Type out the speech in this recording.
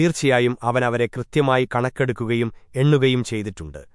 തീർച്ചയായും അവൻ അവരെ കൃത്യമായി കണക്കെടുക്കുകയും എണ്ണുകയും ചെയ്തിട്ടുണ്ട്.